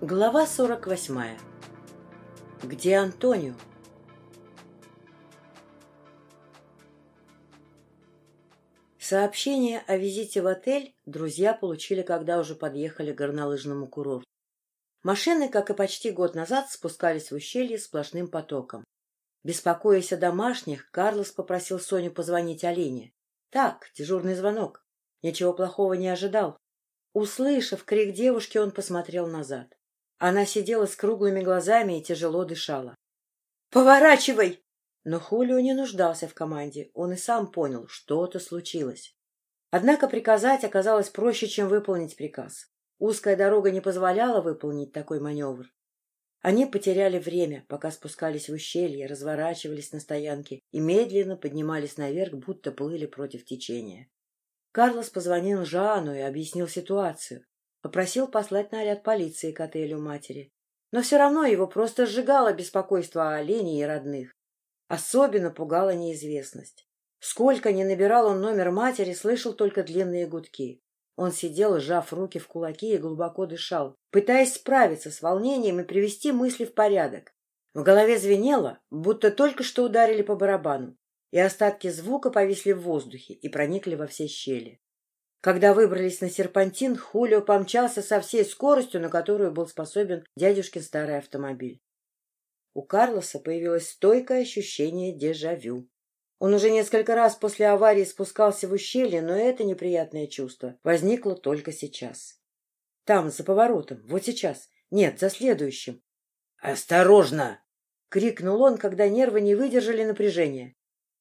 Глава 48. Где Антонио? Сообщение о визите в отель друзья получили, когда уже подъехали к горнолыжному курорту. Машины, как и почти год назад, спускались в ущелье сплошным потоком. Беспокоясь о домашних, Карлос попросил Соню позвонить Олене. Так, дежурный звонок. Ничего плохого не ожидал. Услышав крик девушки, он посмотрел назад. Она сидела с круглыми глазами и тяжело дышала. «Поворачивай!» Но Хулио не нуждался в команде, он и сам понял, что-то случилось. Однако приказать оказалось проще, чем выполнить приказ. Узкая дорога не позволяла выполнить такой маневр. Они потеряли время, пока спускались в ущелье, разворачивались на стоянке и медленно поднимались наверх, будто плыли против течения. Карлос позвонил Жану и объяснил ситуацию. Попросил послать наряд полиции к отелю матери. Но все равно его просто сжигало беспокойство о олене и родных. Особенно пугала неизвестность. Сколько ни набирал он номер матери, слышал только длинные гудки. Он сидел, сжав руки в кулаки и глубоко дышал, пытаясь справиться с волнением и привести мысли в порядок. В голове звенело, будто только что ударили по барабану, и остатки звука повисли в воздухе и проникли во все щели. Когда выбрались на серпантин, Хулио помчался со всей скоростью, на которую был способен дядюшкин старый автомобиль. У Карлоса появилось стойкое ощущение дежавю. Он уже несколько раз после аварии спускался в ущелье, но это неприятное чувство возникло только сейчас. Там, за поворотом, вот сейчас. Нет, за следующим. «Осторожно!» — крикнул он, когда нервы не выдержали напряжения.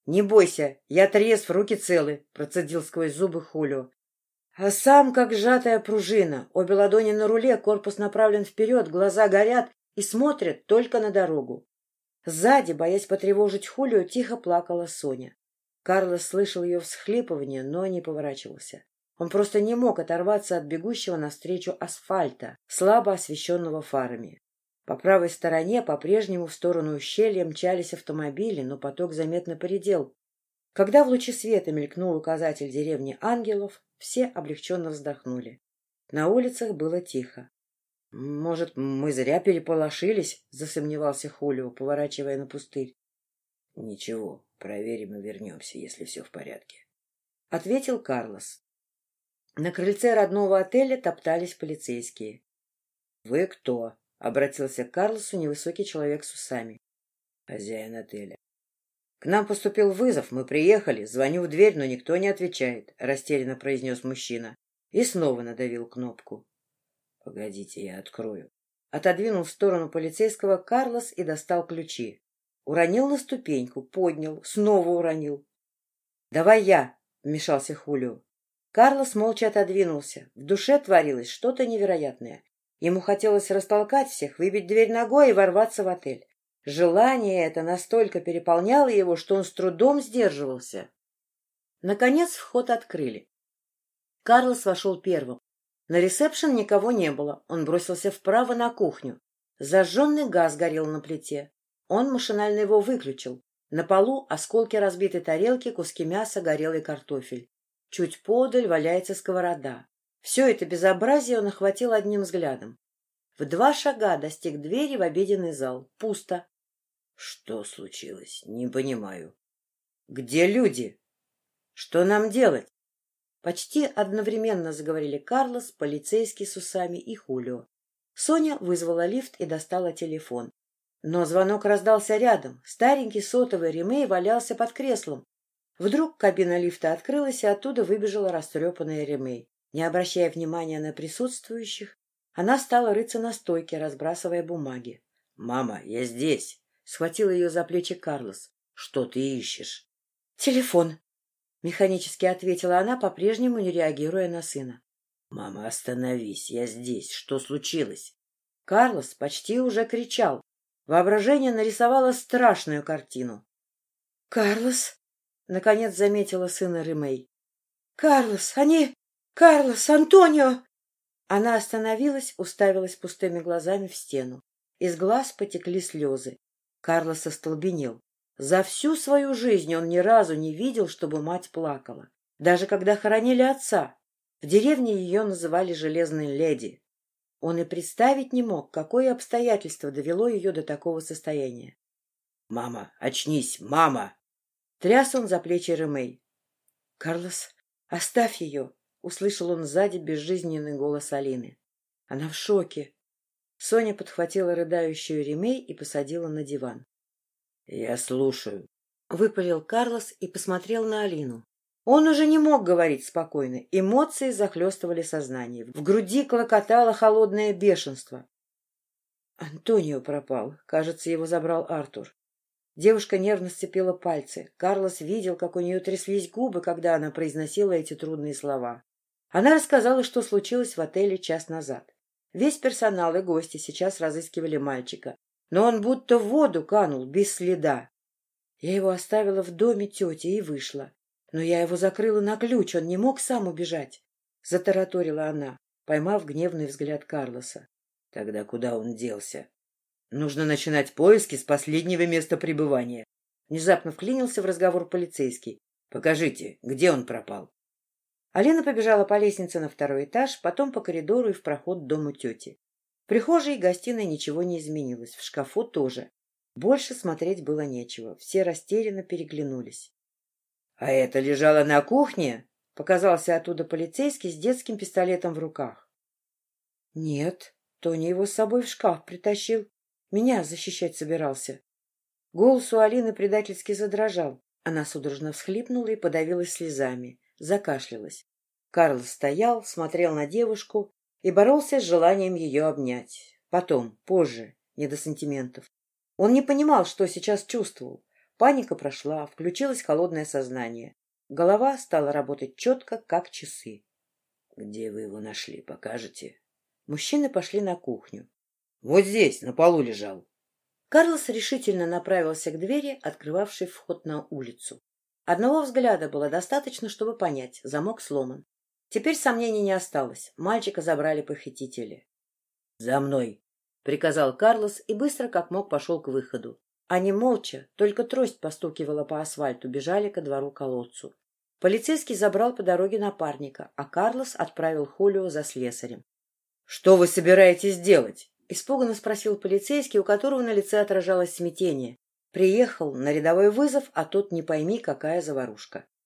«Не бойся, я трезв, руки целы», — процедил сквозь зубы Хулио. А сам как сжатая пружина, обе ладони на руле, корпус направлен вперед, глаза горят и смотрят только на дорогу. Сзади, боясь потревожить Хулию, тихо плакала Соня. Карлос слышал ее всхлипывание, но не поворачивался. Он просто не мог оторваться от бегущего навстречу асфальта, слабо освещенного фарами. По правой стороне по-прежнему в сторону ущелья мчались автомобили, но поток заметно поредел. Когда в луче света мелькнул указатель деревни Ангелов, все облегченно вздохнули. На улицах было тихо. — Может, мы зря переполошились? — засомневался Хулио, поворачивая на пустырь. — Ничего, проверим и вернемся, если все в порядке. — ответил Карлос. На крыльце родного отеля топтались полицейские. — Вы кто? — обратился к Карлосу невысокий человек с усами. — Хозяин отеля. — К нам поступил вызов, мы приехали, звоню в дверь, но никто не отвечает, — растерянно произнес мужчина. И снова надавил кнопку. — Погодите, я открою. Отодвинул в сторону полицейского Карлос и достал ключи. Уронил на ступеньку, поднял, снова уронил. — Давай я, — вмешался Хулио. Карлос молча отодвинулся. В душе творилось что-то невероятное. Ему хотелось растолкать всех, выбить дверь ногой и ворваться в отель. Желание это настолько переполняло его, что он с трудом сдерживался. Наконец вход открыли. Карлос вошел первым. На ресепшн никого не было. Он бросился вправо на кухню. Зажженный газ горел на плите. Он машинально его выключил. На полу осколки разбитой тарелки, куски мяса, горелый картофель. Чуть подаль валяется сковорода. Все это безобразие он охватил одним взглядом. В два шага достиг двери в обеденный зал. Пусто. Что случилось? Не понимаю. Где люди? Что нам делать? Почти одновременно заговорили Карлос, полицейский с усами и Хулио. Соня вызвала лифт и достала телефон. Но звонок раздался рядом. Старенький сотовый ремей валялся под креслом. Вдруг кабина лифта открылась, и оттуда выбежала растрепанная ремей. Не обращая внимания на присутствующих, она стала рыться на стойке, разбрасывая бумаги. — Мама, я здесь! Схватил ее за плечи Карлос. — Что ты ищешь? — Телефон, — механически ответила она, по-прежнему не реагируя на сына. — Мама, остановись, я здесь. Что случилось? Карлос почти уже кричал. Воображение нарисовало страшную картину. — Карлос, — наконец заметила сына Ремей. — Карлос, они... Карлос, Антонио! Она остановилась, уставилась пустыми глазами в стену. Из глаз потекли слезы. Карлос остолбенел. За всю свою жизнь он ни разу не видел, чтобы мать плакала. Даже когда хоронили отца. В деревне ее называли «железной леди». Он и представить не мог, какое обстоятельство довело ее до такого состояния. — Мама, очнись, мама! Тряс он за плечи Ремей. — Карлос, оставь ее! — услышал он сзади безжизненный голос Алины. Она в шоке. Соня подхватила рыдающую Ремей и посадила на диван. — Я слушаю, — выпалил Карлос и посмотрел на Алину. Он уже не мог говорить спокойно. Эмоции захлестывали сознание. В груди клокотало холодное бешенство. Антонио пропал. Кажется, его забрал Артур. Девушка нервно сцепила пальцы. Карлос видел, как у нее тряслись губы, когда она произносила эти трудные слова. Она рассказала, что случилось в отеле час назад. Весь персонал и гости сейчас разыскивали мальчика, но он будто в воду канул, без следа. Я его оставила в доме тети и вышла. Но я его закрыла на ключ, он не мог сам убежать. Затараторила она, поймав гневный взгляд Карлоса. Тогда куда он делся? Нужно начинать поиски с последнего места пребывания. Внезапно вклинился в разговор полицейский. Покажите, где он пропал. Алина побежала по лестнице на второй этаж, потом по коридору и в проход к дому тети. В прихожей и гостиной ничего не изменилось, в шкафу тоже. Больше смотреть было нечего, все растерянно переглянулись. — А это лежало на кухне? — показался оттуда полицейский с детским пистолетом в руках. — Нет, Тони его с собой в шкаф притащил. Меня защищать собирался. Голос у Алины предательски задрожал. Она судорожно всхлипнула и подавилась слезами, закашлялась. Карл стоял, смотрел на девушку и боролся с желанием ее обнять. Потом, позже, не до сантиментов. Он не понимал, что сейчас чувствовал. Паника прошла, включилось холодное сознание. Голова стала работать четко, как часы. — Где вы его нашли, покажете? Мужчины пошли на кухню. Вот здесь, на полу лежал. Карлос решительно направился к двери, открывавшей вход на улицу. Одного взгляда было достаточно, чтобы понять, замок сломан. Теперь сомнений не осталось. Мальчика забрали похитители. — За мной! — приказал Карлос и быстро, как мог, пошел к выходу. Они молча, только трость постукивала по асфальту, бежали ко двору-колодцу. Полицейский забрал по дороге напарника, а Карлос отправил Хулио за слесарем. — Что вы собираетесь делать? — испуганно спросил полицейский, у которого на лице отражалось смятение. Приехал на рядовой вызов, а тут не пойми, какая заварушка. —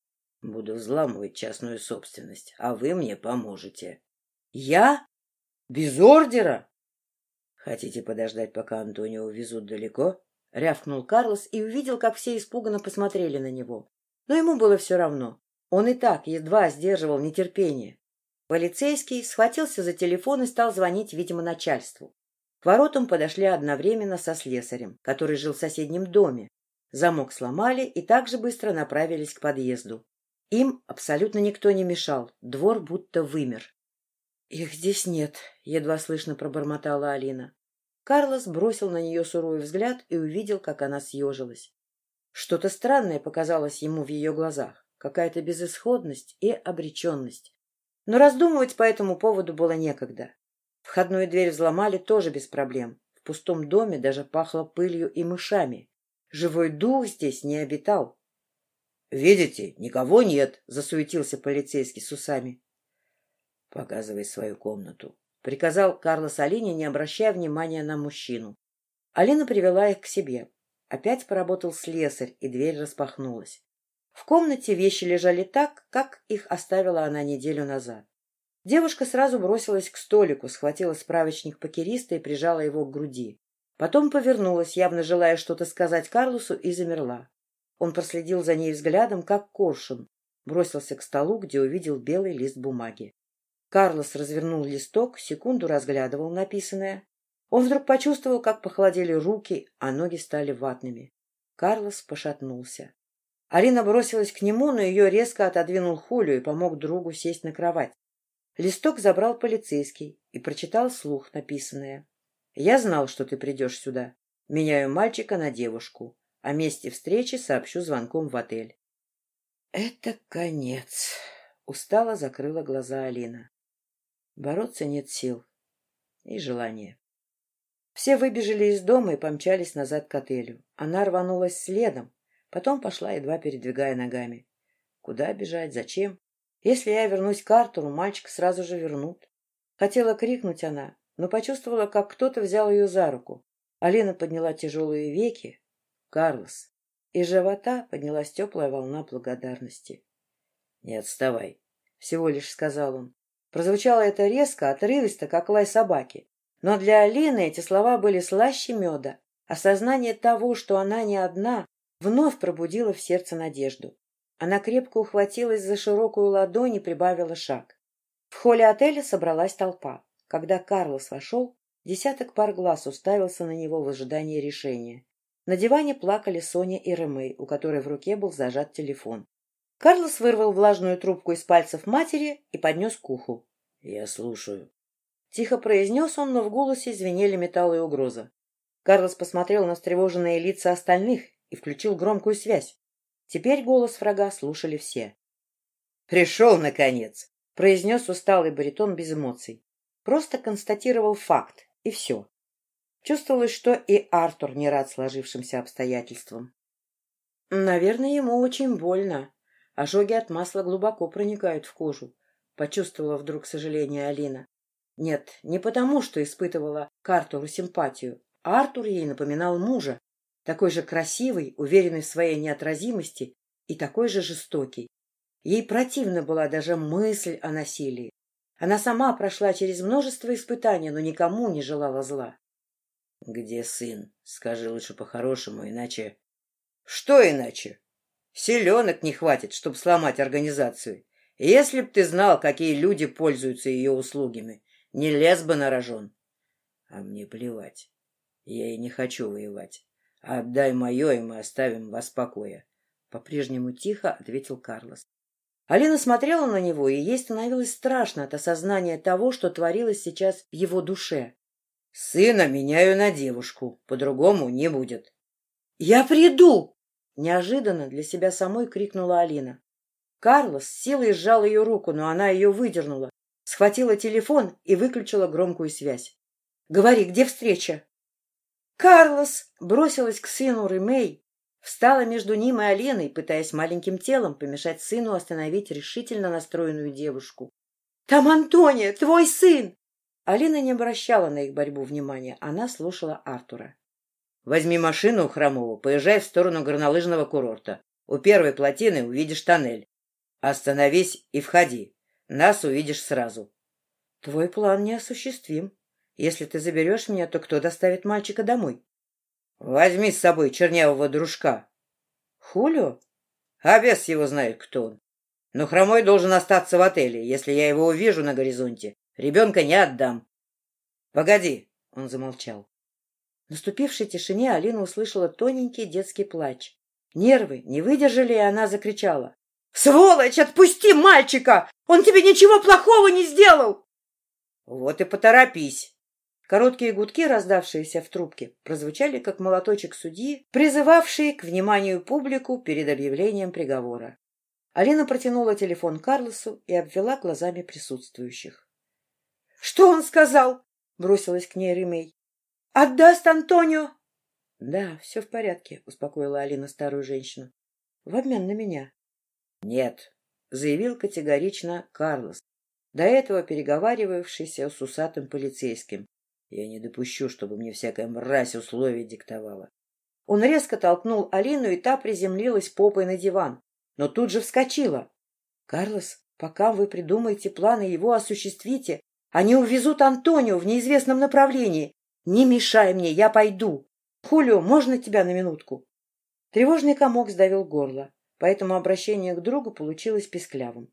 Буду взламывать частную собственность, а вы мне поможете. — Я? Без ордера? — Хотите подождать, пока Антонио увезут далеко? — рявкнул Карлос и увидел, как все испуганно посмотрели на него. Но ему было все равно. Он и так едва сдерживал нетерпение. Полицейский схватился за телефон и стал звонить, видимо, начальству. К воротам подошли одновременно со слесарем, который жил в соседнем доме. Замок сломали и также быстро направились к подъезду. Им абсолютно никто не мешал, двор будто вымер. — Их здесь нет, — едва слышно пробормотала Алина. Карлос бросил на нее суровый взгляд и увидел, как она съежилась. Что-то странное показалось ему в ее глазах, какая-то безысходность и обреченность. Но раздумывать по этому поводу было некогда. Входную дверь взломали тоже без проблем. В пустом доме даже пахло пылью и мышами. Живой дух здесь не обитал. — Видите, никого нет, — засуетился полицейский с усами. — Показывай свою комнату, — приказал Карлос Алине, не обращая внимания на мужчину. Алина привела их к себе. Опять поработал слесарь, и дверь распахнулась. В комнате вещи лежали так, как их оставила она неделю назад. Девушка сразу бросилась к столику, схватила справочник покериста и прижала его к груди. Потом повернулась, явно желая что-то сказать Карлосу, и замерла. Он проследил за ней взглядом, как коршун, бросился к столу, где увидел белый лист бумаги. Карлос развернул листок, секунду разглядывал написанное. Он вдруг почувствовал, как похолодели руки, а ноги стали ватными. Карлос пошатнулся. Арина бросилась к нему, но ее резко отодвинул Хулю и помог другу сесть на кровать. Листок забрал полицейский и прочитал слух написанное. «Я знал, что ты придешь сюда. Меняю мальчика на девушку. О месте встречи сообщу звонком в отель». «Это конец», — устало закрыла глаза Алина. Бороться нет сил и желания. Все выбежали из дома и помчались назад к отелю. Она рванулась следом, потом пошла, едва передвигая ногами. Куда бежать, зачем? Если я вернусь к Артуру, мальчика сразу же вернут. Хотела крикнуть она, но почувствовала, как кто-то взял ее за руку. Алина подняла тяжелые веки. Карлос. Из живота поднялась теплая волна благодарности. — Не отставай, — всего лишь сказал он. Прозвучало это резко, отрывисто, как лай собаки. Но для Алины эти слова были слаще меда. Осознание того, что она не одна, вновь пробудило в сердце надежду. Она крепко ухватилась за широкую ладонь и прибавила шаг. В холле отеля собралась толпа. Когда Карлос вошел, десяток пар глаз уставился на него в ожидании решения. На диване плакали Соня и Ремей, у которой в руке был зажат телефон. Карлос вырвал влажную трубку из пальцев матери и поднес к уху. — Я слушаю. Тихо произнес он, но в голосе звенели металл и угроза. Карлос посмотрел на встревоженные лица остальных и включил громкую связь. Теперь голос врага слушали все. — Пришел, наконец! — произнес усталый баритон без эмоций. Просто констатировал факт, и все. Чувствовалось, что и Артур не рад сложившимся обстоятельствам. Наверное, ему очень больно. Ожоги от масла глубоко проникают в кожу, почувствовала вдруг сожаление Алина. Нет, не потому, что испытывала к Артуру симпатию. Артур ей напоминал мужа, такой же красивый, уверенный в своей неотразимости и такой же жестокий. Ей противна была даже мысль о насилии. Она сама прошла через множество испытаний, но никому не желала зла. — Где сын? Скажи лучше по-хорошему, иначе... — Что иначе? Селенок не хватит, чтобы сломать организацию. Если б ты знал, какие люди пользуются ее услугами, не лез бы на рожон. А мне плевать. Я и не хочу воевать. Отдай мое, и мы оставим вас в покое. По-прежнему тихо ответил Карлос. Алина смотрела на него, и ей становилось страшно от осознания того, что творилось сейчас в его душе. — Сына меняю на девушку, по-другому не будет. — Я приду! Неожиданно для себя самой крикнула Алина. Карлос с силой сжал ее руку, но она ее выдернула, схватила телефон и выключила громкую связь. — Говори, где встреча? «Карлос!» — бросилась к сыну Ремей, встала между ним и Аленой, пытаясь маленьким телом помешать сыну остановить решительно настроенную девушку. «Там Антония, твой сын!» Алина не обращала на их борьбу внимания, она слушала Артура. Возьми машину у Хромова, поезжай в сторону горнолыжного курорта. У первой плотины увидишь тоннель. Остановись и входи. Нас увидишь сразу. Твой план неосуществим. Если ты заберешь меня, то кто доставит мальчика домой? Возьми с собой чернявого дружка. Хулио? А бес его знает, кто он. Но Хромой должен остаться в отеле. Если я его увижу на горизонте, ребенка не отдам. Погоди, он замолчал. В наступившей тишине Алина услышала тоненький детский плач. Нервы не выдержали, и она закричала. — Сволочь, отпусти мальчика! Он тебе ничего плохого не сделал! — Вот и поторопись. Короткие гудки, раздавшиеся в трубке, прозвучали как молоточек судьи, призывавший к вниманию публику перед объявлением приговора. Алина протянула телефон Карлосу и обвела глазами присутствующих. — Что он сказал? — бросилась к ней Ремей. Отдаст Антонио? — Да, все в порядке, — успокоила Алина старую женщину. — В обмен на меня. — Нет, — заявил категорично Карлос, до этого переговаривавшийся с усатым полицейским. Я не допущу, чтобы мне всякая мразь условия диктовала. Он резко толкнул Алину, и та приземлилась попой на диван, но тут же вскочила. — Карлос, пока вы придумаете планы, его осуществите. Они увезут Антонио в неизвестном направлении. Не мешай мне, я пойду. Хулио, можно тебя на минутку? Тревожный комок сдавил горло, поэтому обращение к другу получилось песклявым.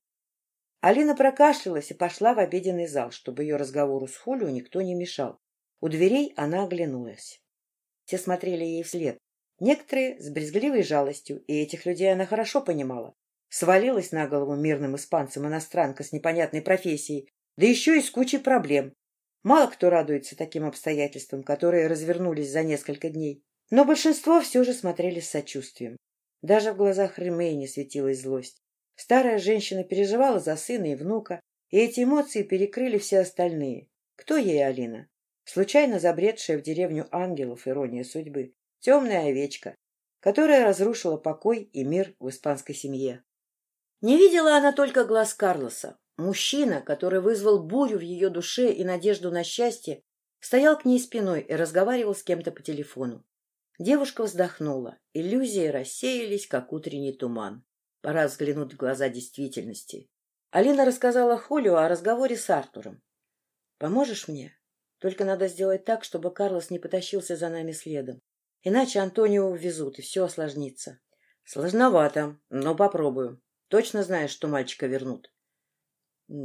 Алина прокашлялась и пошла в обеденный зал, чтобы ее разговору с Хулио никто не мешал. У дверей она оглянулась. Все смотрели ей вслед. Некоторые с брезгливой жалостью, и этих людей она хорошо понимала. Свалилась на голову мирным испанцам иностранка с непонятной профессией, да еще и с кучей проблем, Мало кто радуется таким обстоятельствам, которые развернулись за несколько дней. Но большинство все же смотрели с сочувствием. Даже в глазах Ремей не светилась злость. Старая женщина переживала за сына и внука, и эти эмоции перекрыли все остальные. Кто ей Алина? Случайно забредшая в деревню ангелов ирония судьбы. Темная овечка, которая разрушила покой и мир в испанской семье. Не видела она только глаз Карлоса. Мужчина, который вызвал бурю в ее душе и надежду на счастье, Стоял к ней спиной и разговаривал с кем-то по телефону. Девушка вздохнула. Иллюзии рассеялись, как утренний туман. Пора взглянуть в глаза действительности. Алина рассказала Хулио о разговоре с Артуром. «Поможешь мне? Только надо сделать так, чтобы Карлос не потащился за нами следом. Иначе Антонио увезут, и все осложнится». «Сложновато, но попробую. Точно знаешь, что мальчика вернут?»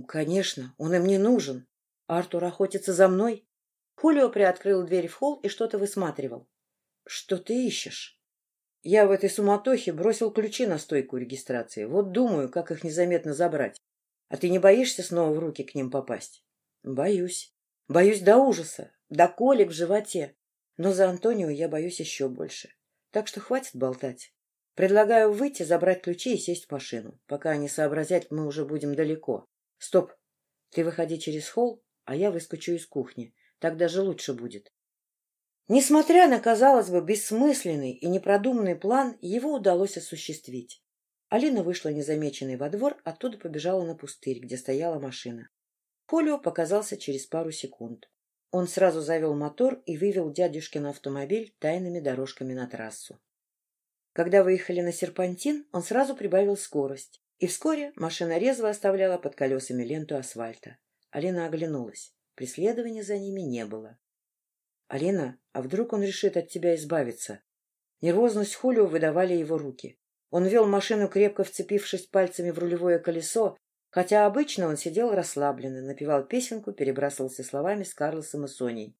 «Конечно, он им не нужен. Артур охотится за мной». Хулио приоткрыл дверь в холл и что-то высматривал. «Что ты ищешь?» Я в этой суматохе бросил ключи на стойку регистрации. Вот думаю, как их незаметно забрать. А ты не боишься снова в руки к ним попасть? Боюсь. Боюсь до ужаса, до колик в животе. Но за Антонио я боюсь еще больше. Так что хватит болтать. Предлагаю выйти, забрать ключи и сесть в машину. Пока они сообразят, мы уже будем далеко. Стоп. Ты выходи через холл, а я выскочу из кухни. Так даже лучше будет. Несмотря на, казалось бы, бессмысленный и непродуманный план, его удалось осуществить. Алина вышла незамеченной во двор, оттуда побежала на пустырь, где стояла машина. Полио показался через пару секунд. Он сразу завел мотор и вывел дядюшкин автомобиль тайными дорожками на трассу. Когда выехали на серпантин, он сразу прибавил скорость, и вскоре машина резво оставляла под колесами ленту асфальта. Алина оглянулась. Преследования за ними не было. «Алина, а вдруг он решит от тебя избавиться?» Нервозность Хулио выдавали его руки. Он вел машину, крепко вцепившись пальцами в рулевое колесо, хотя обычно он сидел расслабленно, напевал песенку, перебрасывался словами с Карлосом и Соней.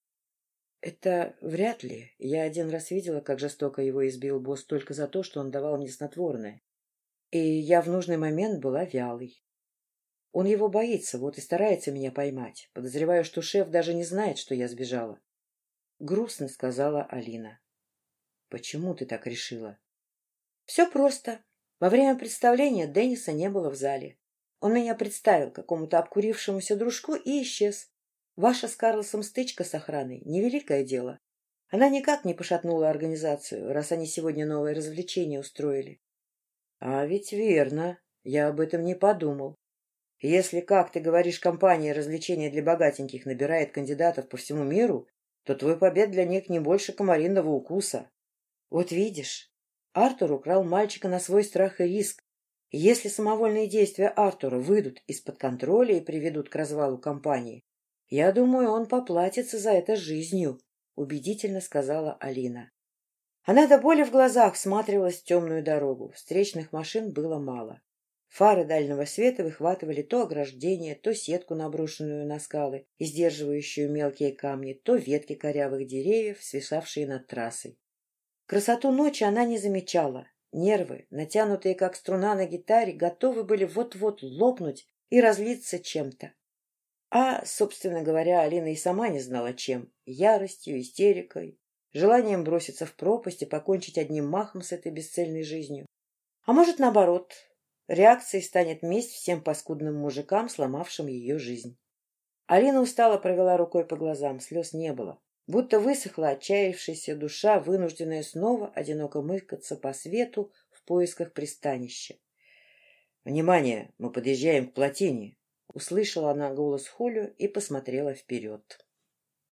Это вряд ли. Я один раз видела, как жестоко его избил босс только за то, что он давал мне снотворное. И я в нужный момент была вялой. Он его боится, вот и старается меня поймать. Подозреваю, что шеф даже не знает, что я сбежала. — грустно сказала Алина. — Почему ты так решила? — Все просто. Во время представления Денниса не было в зале. Он меня представил какому-то обкурившемуся дружку и исчез. Ваша с Карлосом стычка с охраной — невеликое дело. Она никак не пошатнула организацию, раз они сегодня новое развлечение устроили. — А ведь верно. Я об этом не подумал. Если, как ты говоришь, компания развлечения для богатеньких набирает кандидатов по всему миру, то твой побед для них не больше комариного укуса. Вот видишь, Артур украл мальчика на свой страх и риск. Если самовольные действия Артура выйдут из-под контроля и приведут к развалу компании, я думаю, он поплатится за это жизнью, — убедительно сказала Алина. Она до боли в глазах всматривалась в темную дорогу. Встречных машин было мало. Фары дальнего света выхватывали то ограждение, то сетку, наброшенную на скалы и сдерживающую мелкие камни, то ветки корявых деревьев, свисавшие над трассой. Красоту ночи она не замечала. Нервы, натянутые как струна на гитаре, готовы были вот-вот лопнуть и разлиться чем-то. А, собственно говоря, Алина и сама не знала чем. Яростью, истерикой, желанием броситься в пропасть и покончить одним махом с этой бесцельной жизнью. А может, наоборот, Реакцией станет месть всем паскудным мужикам, сломавшим ее жизнь. Алина устало провела рукой по глазам, слез не было. Будто высохла отчаявшаяся душа, вынужденная снова одиноко мыкаться по свету в поисках пристанища. «Внимание! Мы подъезжаем к плотине!» Услышала она голос Холю и посмотрела вперед.